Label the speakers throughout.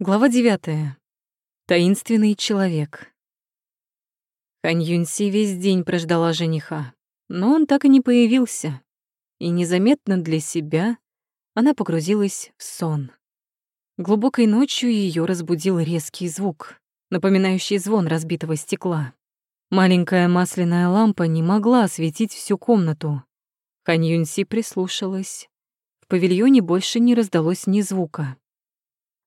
Speaker 1: Глава 9. Таинственный человек. Хань Юньси весь день прождала жениха, но он так и не появился. И незаметно для себя она погрузилась в сон. Глубокой ночью ее разбудил резкий звук, напоминающий звон разбитого стекла. Маленькая масляная лампа не могла осветить всю комнату. Хань Юньси прислушалась. В павильоне больше не раздалось ни звука.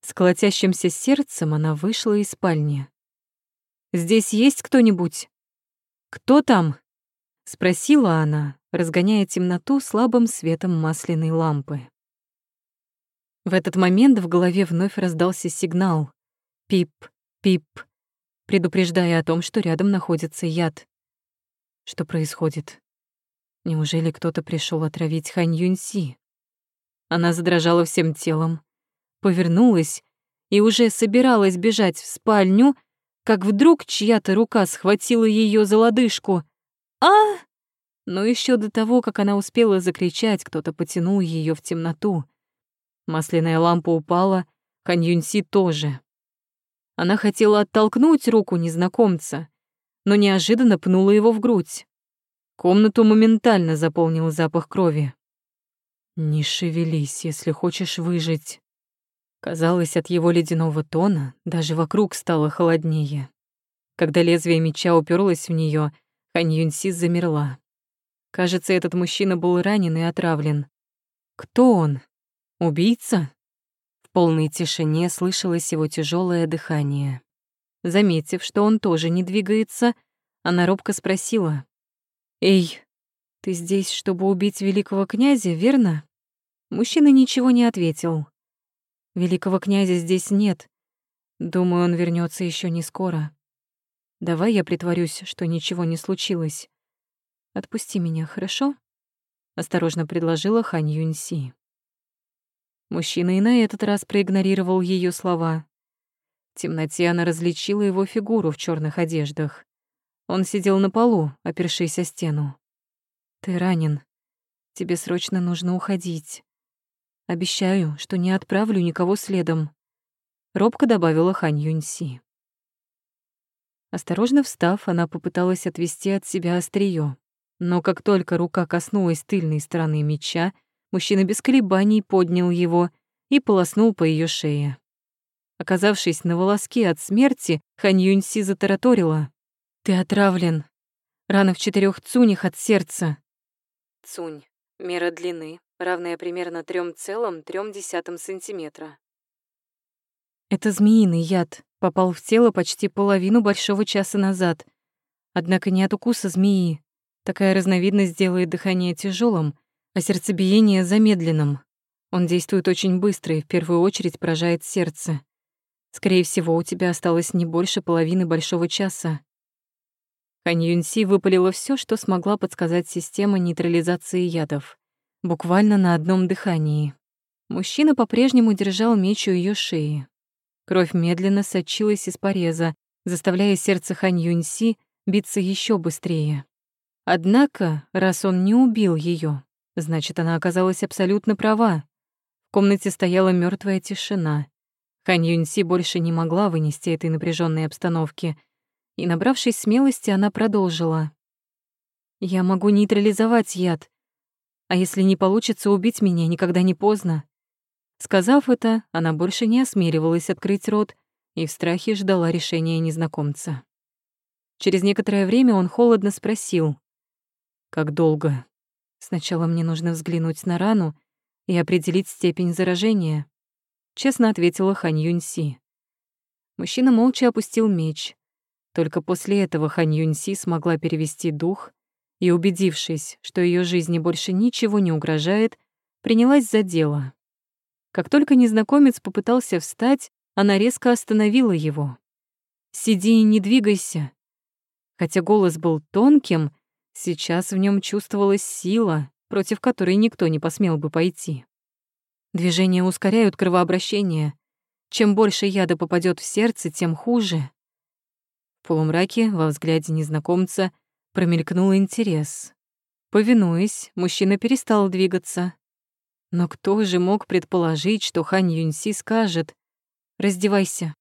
Speaker 1: С колотящимся сердцем она вышла из спальни. «Здесь есть кто-нибудь?» «Кто там?» — спросила она, разгоняя темноту слабым светом масляной лампы. В этот момент в голове вновь раздался сигнал. Пип, пип, предупреждая о том, что рядом находится яд. Что происходит? Неужели кто-то пришел отравить Хань Юньси? Она задрожала всем телом, повернулась и уже собиралась бежать в спальню, как вдруг чья-то рука схватила ее за лодыжку. «А!» Но еще до того, как она успела закричать, кто-то потянул ее в темноту. Масляная лампа упала, Ханьюньси тоже. Она хотела оттолкнуть руку незнакомца, но неожиданно пнула его в грудь. Комнату моментально заполнил запах крови. «Не шевелись, если хочешь выжить», Казалось, от его ледяного тона даже вокруг стало холоднее. Когда лезвие меча уперлось в нее, Хань Юньси замерла. Кажется, этот мужчина был ранен и отравлен. Кто он? Убийца? В полной тишине слышалось его тяжелое дыхание. Заметив, что он тоже не двигается, она робко спросила. «Эй, ты здесь, чтобы убить великого князя, верно?» Мужчина ничего не ответил. Великого князя здесь нет. Думаю, он вернется еще не скоро. Давай я притворюсь, что ничего не случилось. Отпусти меня, хорошо? Осторожно предложила Хань Юньси. Мужчина и на этот раз проигнорировал ее слова. В темноте она различила его фигуру в черных одеждах. Он сидел на полу, опершись о стену. «Ты ранен. Тебе срочно нужно уходить. Обещаю, что не отправлю никого следом», — робко добавила Хань Юньси. Осторожно встав, она попыталась отвести от себя острие, но как только рука коснулась тыльной стороны меча, мужчина без колебаний поднял его и полоснул по ее шее. Оказавшись на волоске от смерти, Хань Юньси затараторила. «Ты отравлен. Рана в четырех цунях от сердца». Цунь. Мера длины, равная примерно 3,3 сантиметра. Это змеиный яд попал в тело почти половину большого часа назад. Однако не от укуса змеи. Такая разновидность делает дыхание тяжелым, а сердцебиение замедленным. Он действует очень быстро и в первую очередь поражает сердце. Скорее всего, у тебя осталось не больше половины большого часа. Хань Юньси выпалила все, что смогла подсказать система нейтрализации ядов буквально на одном дыхании. Мужчина по-прежнему держал меч у ее шеи. Кровь медленно сочилась из пореза, заставляя сердце Хань Юньси биться еще быстрее. Однако, раз он не убил ее, значит, она оказалась абсолютно права. В комнате стояла мертвая тишина. Хань Юньси больше не могла вынести этой напряженной обстановки, и, набравшись смелости, она продолжила. «Я могу нейтрализовать яд, а если не получится убить меня, никогда не поздно. Сказав это, она больше не осмеливалась открыть рот и в страхе ждала решения незнакомца. Через некоторое время он холодно спросил. «Как долго? Сначала мне нужно взглянуть на рану и определить степень заражения», — честно ответила Хань Юньси. Мужчина молча опустил меч. Только после этого Хань Юньси смогла перевести дух и, убедившись, что ее жизни больше ничего не угрожает, принялась за дело. Как только незнакомец попытался встать, она резко остановила его. «Сиди и не двигайся». Хотя голос был тонким, сейчас в нем чувствовалась сила, против которой никто не посмел бы пойти. Движения ускоряют кровообращение. Чем больше яда попадет в сердце, тем хуже. В полумраке, во взгляде незнакомца, Промелькнул интерес. Повинуясь, мужчина перестал двигаться. Но кто же мог предположить, что Хань Юньси скажет Раздевайся.